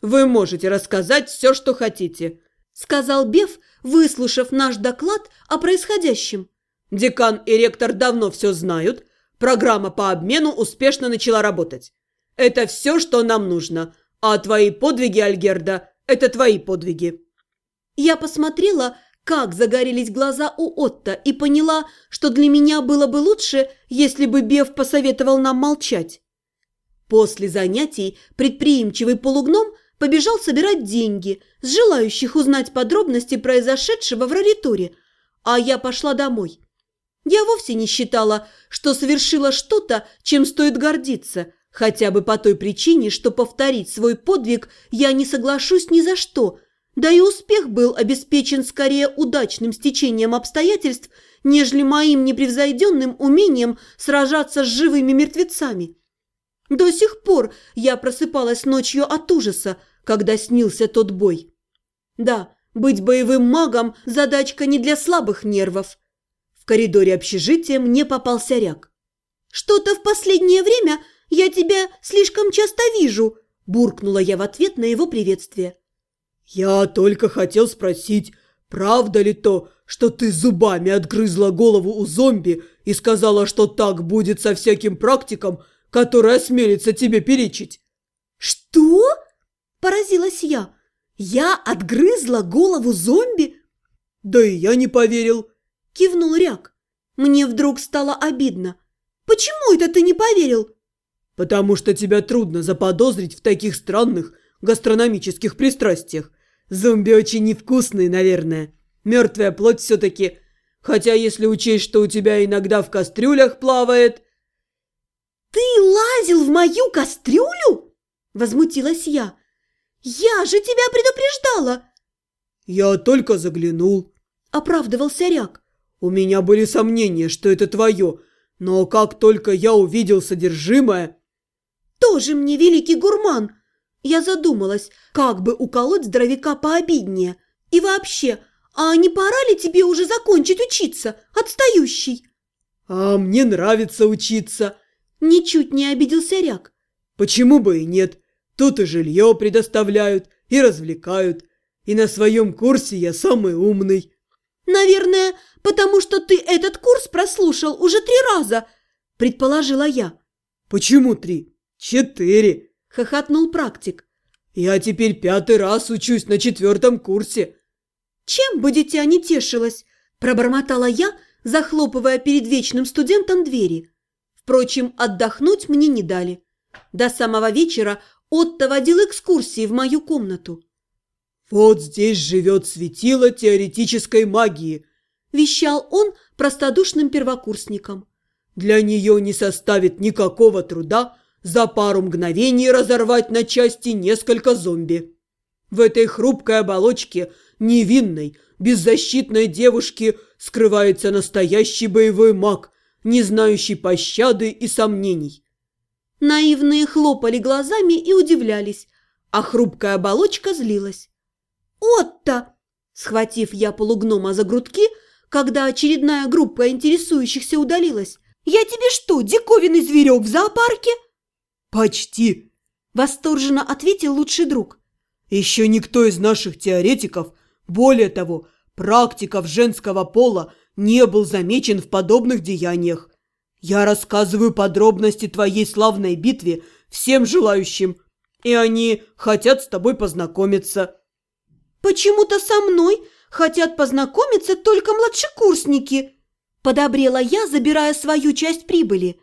«Вы можете рассказать все, что хотите», – сказал Беф, выслушав наш доклад о происходящем. «Декан и ректор давно все знают. Программа по обмену успешно начала работать. Это все, что нам нужно. А твои подвиги, Альгерда, это твои подвиги». Я посмотрела, как загорелись глаза у Отто и поняла, что для меня было бы лучше, если бы Беф посоветовал нам молчать. После занятий предприимчивый полугном побежал собирать деньги с желающих узнать подробности произошедшего в Раритуре, а я пошла домой. Я вовсе не считала, что совершила что-то, чем стоит гордиться, хотя бы по той причине, что повторить свой подвиг я не соглашусь ни за что, да и успех был обеспечен скорее удачным стечением обстоятельств, нежели моим непревзойденным умением сражаться с живыми мертвецами. До сих пор я просыпалась ночью от ужаса, когда снился тот бой. Да, быть боевым магом – задачка не для слабых нервов. В коридоре общежития мне попался ряк. «Что-то в последнее время я тебя слишком часто вижу», – буркнула я в ответ на его приветствие. «Я только хотел спросить, правда ли то, что ты зубами отгрызла голову у зомби и сказала, что так будет со всяким практиком, который осмелится тебе перечить?» «Что?» – поразилась я. «Я отгрызла голову зомби?» «Да и я не поверил», – кивнул Ряк. Мне вдруг стало обидно. «Почему это ты не поверил?» «Потому что тебя трудно заподозрить в таких странных гастрономических пристрастиях. Зомби очень невкусные, наверное. Мертвая плоть все-таки. Хотя если учесть, что у тебя иногда в кастрюлях плавает...» «Ты лазил в мою кастрюлю?» Возмутилась я. «Я же тебя предупреждала!» «Я только заглянул», – оправдывался Ряк. «У меня были сомнения, что это твое, но как только я увидел содержимое...» «Тоже мне великий гурман!» Я задумалась, как бы уколоть здоровяка пообиднее. И вообще, а не пора ли тебе уже закончить учиться, отстающий?» «А мне нравится учиться!» Ничуть не обиделся Ряк. «Почему бы и нет? Тут и жилье предоставляют, и развлекают. И на своем курсе я самый умный». «Наверное, потому что ты этот курс прослушал уже три раза», предположила я. «Почему три? Четыре!» – хохотнул практик. «Я теперь пятый раз учусь на четвертом курсе». «Чем бы дитя не тешилось?» – пробормотала я, захлопывая перед вечным студентом двери. Впрочем, отдохнуть мне не дали. До самого вечера Отто водил экскурсии в мою комнату. «Вот здесь живет светило теоретической магии», – вещал он простодушным первокурсникам. «Для нее не составит никакого труда за пару мгновений разорвать на части несколько зомби. В этой хрупкой оболочке невинной, беззащитной девушки скрывается настоящий боевой маг, не знающий пощады и сомнений. Наивные хлопали глазами и удивлялись, а хрупкая оболочка злилась. «Отто!» Схватив я полугнома за грудки, когда очередная группа интересующихся удалилась. «Я тебе что, диковинный зверек в зоопарке?» «Почти!» – восторженно ответил лучший друг. «Еще никто из наших теоретиков, более того, практиков женского пола, не был замечен в подобных деяниях. Я рассказываю подробности твоей славной битве всем желающим, и они хотят с тобой познакомиться». «Почему-то со мной хотят познакомиться только младшекурсники», – подобрела я, забирая свою часть прибыли.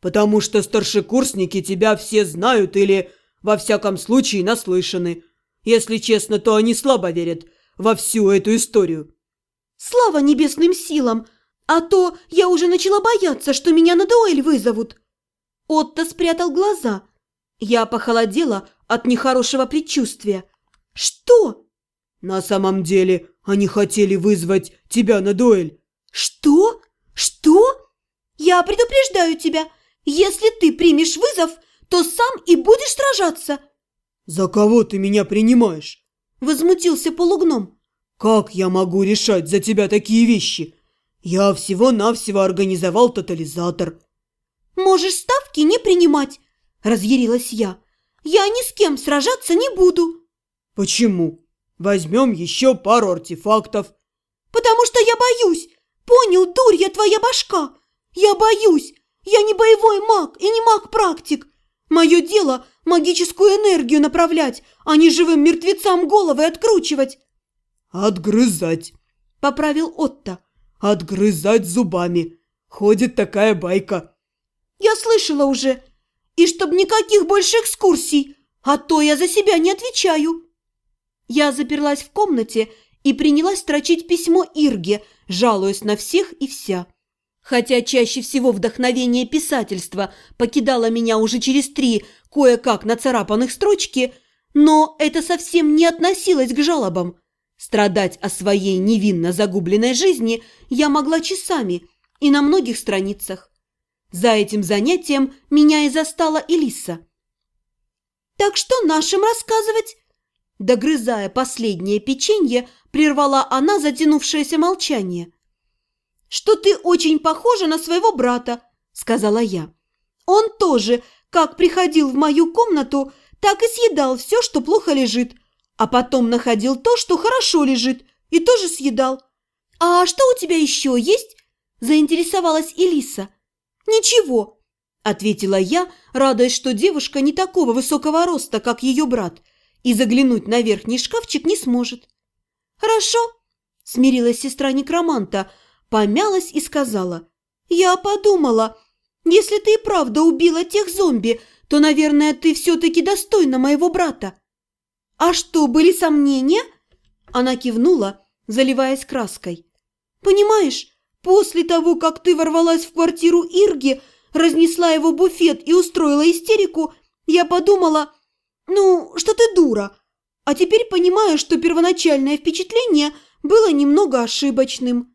«Потому что старшекурсники тебя все знают или, во всяком случае, наслышаны. Если честно, то они слабо верят во всю эту историю». «Слава небесным силам! А то я уже начала бояться, что меня на дуэль вызовут!» Отто спрятал глаза. Я похолодела от нехорошего предчувствия. «Что?» «На самом деле они хотели вызвать тебя на дуэль». «Что? Что? Я предупреждаю тебя, если ты примешь вызов, то сам и будешь сражаться!» «За кого ты меня принимаешь?» Возмутился полугном. «Как я могу решать за тебя такие вещи? Я всего-навсего организовал тотализатор». «Можешь ставки не принимать», – разъярилась я. я ни с кем сражаться не буду. Почему? Возьмем еще пару артефактов. Потому что я боюсь. Понял, дурья твоя башка. Я боюсь. Я не боевой маг и не маг-практик. Мое дело – магическую энергию направлять, а не живым мертвецам головы откручивать. «Отгрызать», – поправил Отто. «Отгрызать зубами. Ходит такая байка». «Я слышала уже. И чтоб никаких больше экскурсий, а то я за себя не отвечаю». Я заперлась в комнате и принялась строчить письмо Ирге, жалуясь на всех и вся. Хотя чаще всего вдохновение писательства покидало меня уже через три кое-как нацарапанных строчки, но это совсем не относилось к жалобам. Страдать о своей невинно загубленной жизни я могла часами и на многих страницах. За этим занятием меня и застала Элиса. «Так что нашим рассказывать?» Догрызая последнее печенье, прервала она затянувшееся молчание – что ты очень похожа на своего брата», – сказала я. «Он тоже, как приходил в мою комнату, так и съедал все, что плохо лежит, а потом находил то, что хорошо лежит, и тоже съедал. А что у тебя еще есть?» – заинтересовалась Элиса. «Ничего», – ответила я, радуясь, что девушка не такого высокого роста, как ее брат, и заглянуть на верхний шкафчик не сможет. «Хорошо», – смирилась сестра некроманта, – помялась и сказала. «Я подумала, если ты и правда убила тех зомби, то, наверное, ты все-таки достойна моего брата». «А что, были сомнения?» Она кивнула, заливаясь краской. «Понимаешь, после того, как ты ворвалась в квартиру Ирги, разнесла его буфет и устроила истерику, я подумала, ну, что ты дура. А теперь понимаю, что первоначальное впечатление было немного ошибочным.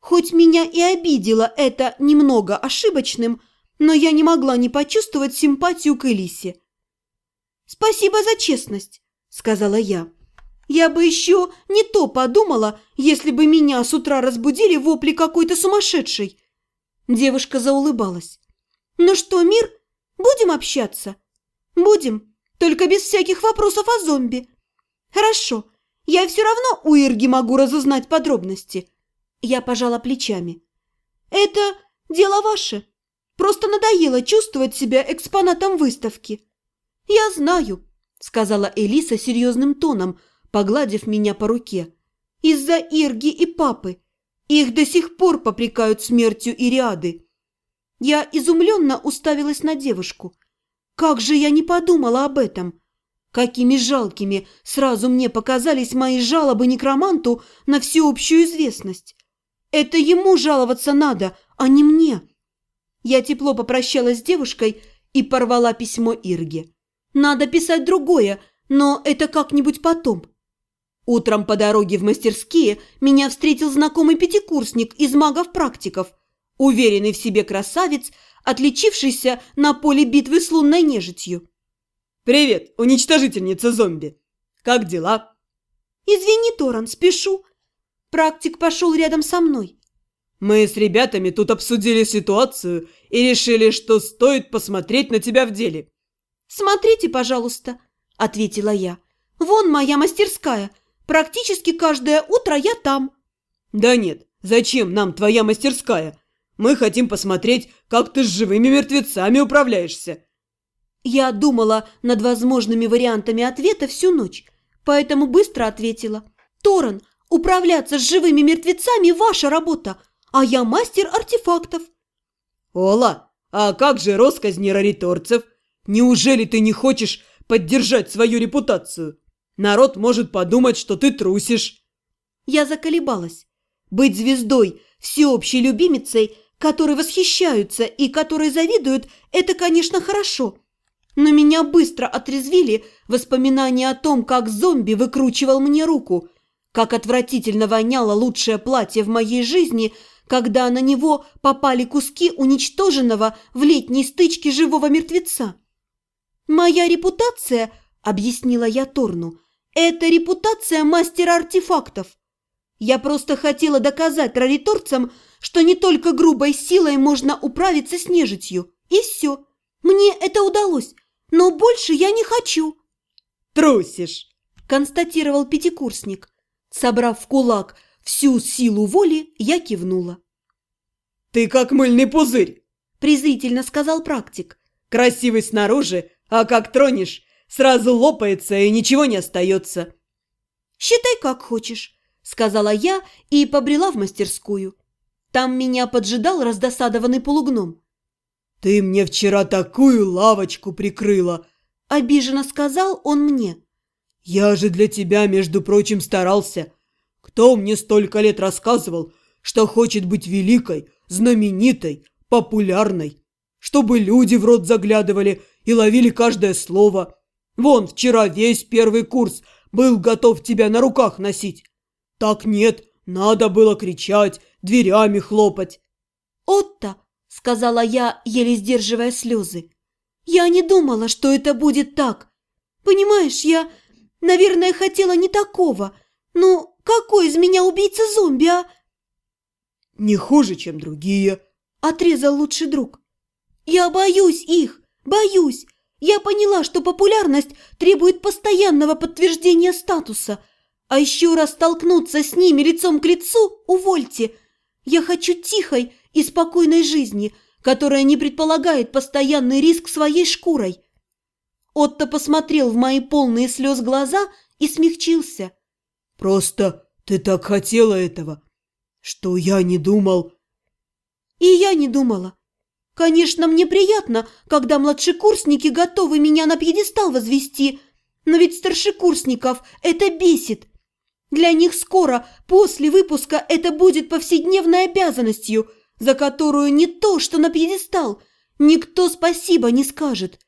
Хоть меня и обидело это немного ошибочным, но я не могла не почувствовать симпатию к Элисе. «Спасибо за честность», — сказала я. «Я бы еще не то подумала, если бы меня с утра разбудили вопли какой-то сумасшедшей». Девушка заулыбалась. «Ну что, мир, будем общаться?» «Будем, только без всяких вопросов о зомби». «Хорошо, я все равно у Ирги могу разузнать подробности». Я пожала плечами. «Это дело ваше. Просто надоело чувствовать себя экспонатом выставки». «Я знаю», — сказала Элиса серьезным тоном, погладив меня по руке. «Из-за Ирги и папы. Их до сих пор попрекают смертью Ириады». Я изумленно уставилась на девушку. Как же я не подумала об этом! Какими жалкими сразу мне показались мои жалобы некроманту на всеобщую известность! Это ему жаловаться надо, а не мне. Я тепло попрощалась с девушкой и порвала письмо Ирге. Надо писать другое, но это как-нибудь потом. Утром по дороге в мастерские меня встретил знакомый пятикурсник из магов-практиков, уверенный в себе красавец, отличившийся на поле битвы с лунной нежитью. «Привет, уничтожительница зомби! Как дела?» «Извини, Торан, спешу. Практик пошел рядом со мной. Мы с ребятами тут обсудили ситуацию и решили, что стоит посмотреть на тебя в деле. «Смотрите, пожалуйста», – ответила я. «Вон моя мастерская. Практически каждое утро я там». «Да нет, зачем нам твоя мастерская? Мы хотим посмотреть, как ты с живыми мертвецами управляешься». Я думала над возможными вариантами ответа всю ночь, поэтому быстро ответила. «Торан, Управляться с живыми мертвецами – ваша работа, а я мастер артефактов». «Ола, а как же росказни рариторцев? Неужели ты не хочешь поддержать свою репутацию? Народ может подумать, что ты трусишь». Я заколебалась. Быть звездой, всеобщей любимицей, которой восхищаются и которой завидуют – это, конечно, хорошо. Но меня быстро отрезвили воспоминания о том, как зомби выкручивал мне руку – как отвратительно воняло лучшее платье в моей жизни, когда на него попали куски уничтоженного в летней стычке живого мертвеца. «Моя репутация», — объяснила я Торну, — «это репутация мастера артефактов. Я просто хотела доказать рариторцам, что не только грубой силой можно управиться с нежитью. И все. Мне это удалось. но больше я не хочу». «Трусишь!» – констатировал пятикурсник. Собрав в кулак всю силу воли, я кивнула. «Ты как мыльный пузырь!» – презрительно сказал практик. «Красивый снаружи, а как тронешь, сразу лопается и ничего не остается». «Считай, как хочешь», – сказала я и побрела в мастерскую. Там меня поджидал раздосадованный полугном. «Ты мне вчера такую лавочку прикрыла!» – обиженно сказал он мне. «Я же для тебя, между прочим, старался. Кто мне столько лет рассказывал, что хочет быть великой, знаменитой, популярной? Чтобы люди в рот заглядывали и ловили каждое слово. Вон, вчера весь первый курс был готов тебя на руках носить. Так нет, надо было кричать, дверями хлопать. «Отто!» – сказала я, еле сдерживая слезы. «Я не думала, что это будет так. Понимаешь, я, наверное, хотела не такого. Ну, какой из меня убийца-зомби, а?» «Не хуже, чем другие», – отрезал лучший друг. «Я боюсь их, боюсь. Я поняла, что популярность требует постоянного подтверждения статуса. А еще раз столкнуться с ними лицом к лицу – увольте. Я хочу тихой и спокойной жизни, которая не предполагает постоянный риск своей шкурой. Отто посмотрел в мои полные слез глаза и смягчился. «Просто ты так хотела этого, что я не думал...» «И я не думала. Конечно, мне приятно, когда младшекурсники готовы меня на пьедестал возвести, но ведь старшекурсников это бесит. Для них скоро, после выпуска, это будет повседневной обязанностью, за которую не то, что на пьедестал, никто спасибо не скажет.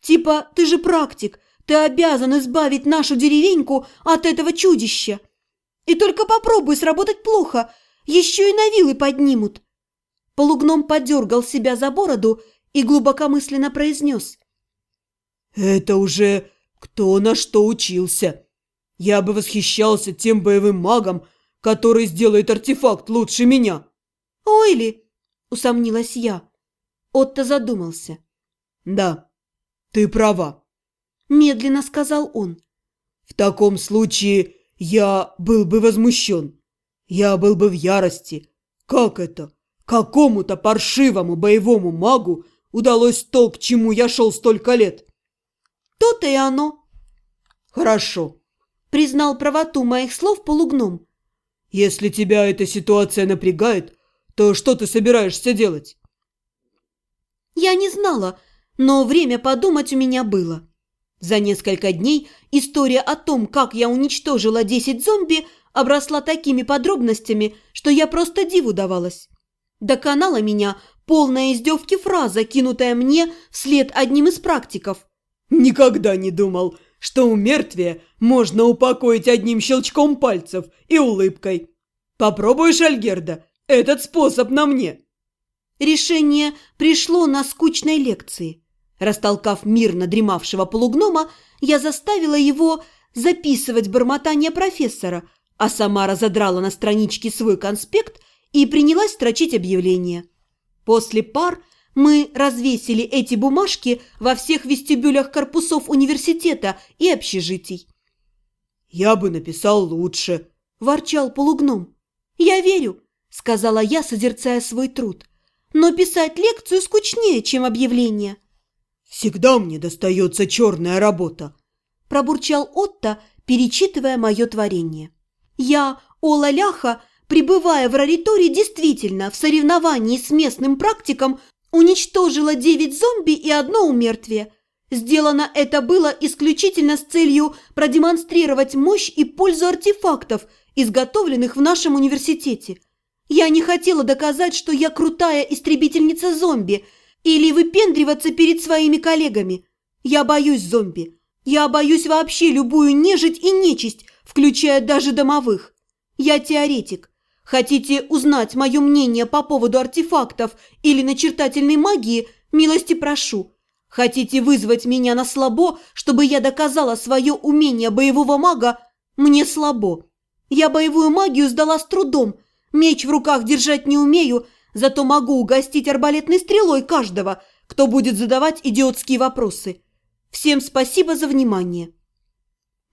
Типа, ты же практик, ты обязан избавить нашу деревеньку от этого чудища. И только попробуй сработать плохо, еще и на вилы поднимут. Полугном подергал себя за бороду и глубокомысленно произнес. «Это уже кто на что учился». Я бы восхищался тем боевым магом, который сделает артефакт лучше меня. Ой ли, усомнилась я. Отто задумался. Да, ты права. Медленно сказал он. В таком случае я был бы возмущен. Я был бы в ярости. Как это? Какому-то паршивому боевому магу удалось то, к чему я шел столько лет? То-то и оно. Хорошо признал правоту моих слов полугном. «Если тебя эта ситуация напрягает, то что ты собираешься делать?» Я не знала, но время подумать у меня было. За несколько дней история о том, как я уничтожила 10 зомби, обросла такими подробностями, что я просто диву давалась. Доконала меня полная издевки фраза, кинутая мне вслед одним из практиков. «Никогда не думал, что у мертвия можно упокоить одним щелчком пальцев и улыбкой. Попробуешь, Альгерда, этот способ на мне. Решение пришло на скучной лекции. Растолкав мирно дремавшего полугнома, я заставила его записывать бормотание профессора, а сама разодрала на страничке свой конспект и принялась строчить объявление. После пар – мы развесили эти бумажки во всех вестибюлях корпусов университета и общежитий. «Я бы написал лучше», – ворчал полугном. «Я верю», – сказала я, созерцая свой труд. «Но писать лекцию скучнее, чем объявление». «Всегда мне достается черная работа», – пробурчал Отто, перечитывая мое творение. «Я, Ола Ляха, пребывая в Рариторе, действительно в соревновании с местным практиком уничтожила девять зомби и одно умертвие. Сделано это было исключительно с целью продемонстрировать мощь и пользу артефактов, изготовленных в нашем университете. Я не хотела доказать, что я крутая истребительница зомби или выпендриваться перед своими коллегами. Я боюсь зомби. Я боюсь вообще любую нежить и нечисть, включая даже домовых. Я теоретик. Хотите узнать мое мнение по поводу артефактов или начертательной магии, милости прошу. Хотите вызвать меня на слабо, чтобы я доказала свое умение боевого мага? Мне слабо. Я боевую магию сдала с трудом. Меч в руках держать не умею, зато могу угостить арбалетной стрелой каждого, кто будет задавать идиотские вопросы. Всем спасибо за внимание.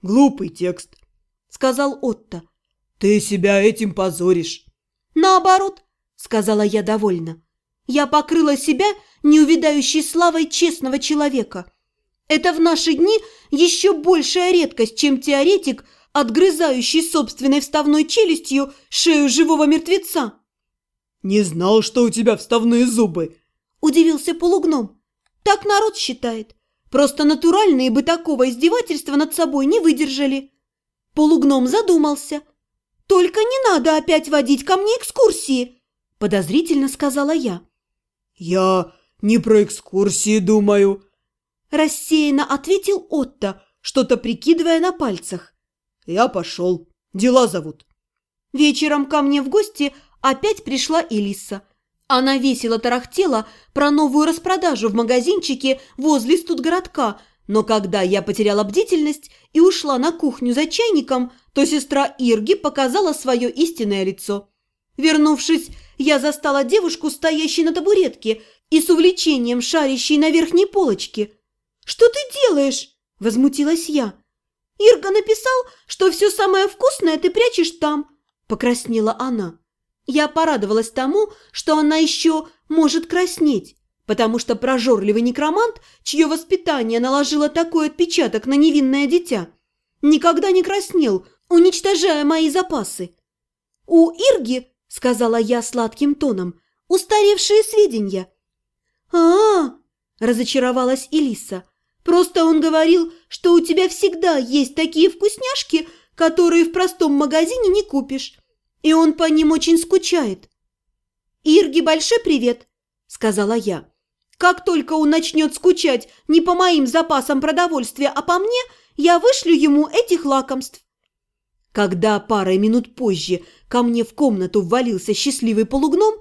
Глупый текст, сказал Отто. Ты себя этим позоришь. Наоборот, сказала я довольно. Я покрыла себя неувидающей славой честного человека. Это в наши дни еще большая редкость, чем теоретик, отгрызающий собственной вставной челюстью шею живого мертвеца. «Не знал, что у тебя вставные зубы!» – удивился полугном. «Так народ считает. Просто натуральные бы такого издевательства над собой не выдержали». Полугном задумался. «Только не надо опять водить ко мне экскурсии!» – подозрительно сказала я. «Я не про экскурсии думаю», – рассеянно ответил Отто, что-то прикидывая на пальцах. «Я пошел. Дела зовут». Вечером ко мне в гости опять пришла Элиса. Она весело тарахтела про новую распродажу в магазинчике возле студгородка, но когда я потеряла бдительность и ушла на кухню за чайником, то сестра Ирги показала свое истинное лицо. Вернувшись, я застала девушку, стоящей на табуретке и с увлечением шарящей на верхней полочке. «Что ты делаешь?» – возмутилась я. «Ирга написал, что все самое вкусное ты прячешь там», – покраснела она. Я порадовалась тому, что она еще может краснеть, потому что прожорливый некромант, чье воспитание наложило такой отпечаток на невинное дитя, никогда не краснел, уничтожая мои запасы. «У Ирги – сказала я сладким тоном. «Устаревшие сведения». «А-а-а!» – разочаровалась Элиса. «Просто он говорил, что у тебя всегда есть такие вкусняшки, которые в простом магазине не купишь, и он по ним очень скучает». «Ирге большой привет», – сказала я. «Как только он начнет скучать не по моим запасам продовольствия, а по мне, я вышлю ему этих лакомств». Когда парой минут позже ко мне в комнату ввалился счастливый полугном,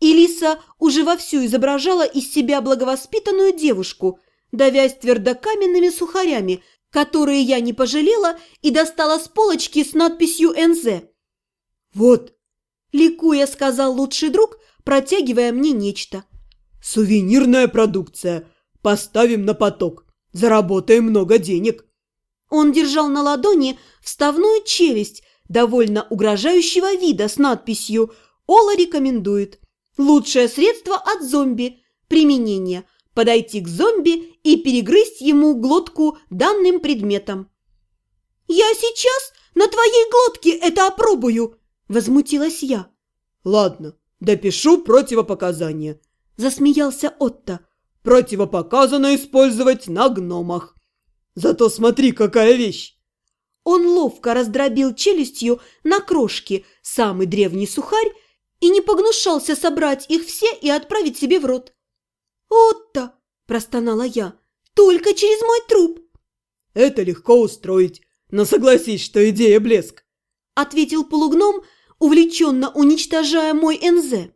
Элиса уже вовсю изображала из себя благовоспитанную девушку, давясь твердокаменными сухарями, которые я не пожалела и достала с полочки с надписью «НЗ». «Вот», – ликуя сказал лучший друг, протягивая мне нечто. «Сувенирная продукция. Поставим на поток. Заработаем много денег». Он держал на ладони вставную челюсть, довольно угрожающего вида с надписью «Ола рекомендует». Лучшее средство от зомби. Применение. Подойти к зомби и перегрызть ему глотку данным предметом. «Я сейчас на твоей глотке это опробую!» – возмутилась я. «Ладно, допишу противопоказания», – засмеялся Отто. «Противопоказано использовать на гномах». Зато смотри, какая вещь!» Он ловко раздробил челюстью на крошки самый древний сухарь и не погнушался собрать их все и отправить себе в рот. «Отто!» – простонала я. «Только через мой труп!» «Это легко устроить, но согласись, что идея блеск!» – ответил полугном, увлеченно уничтожая мой НЗ.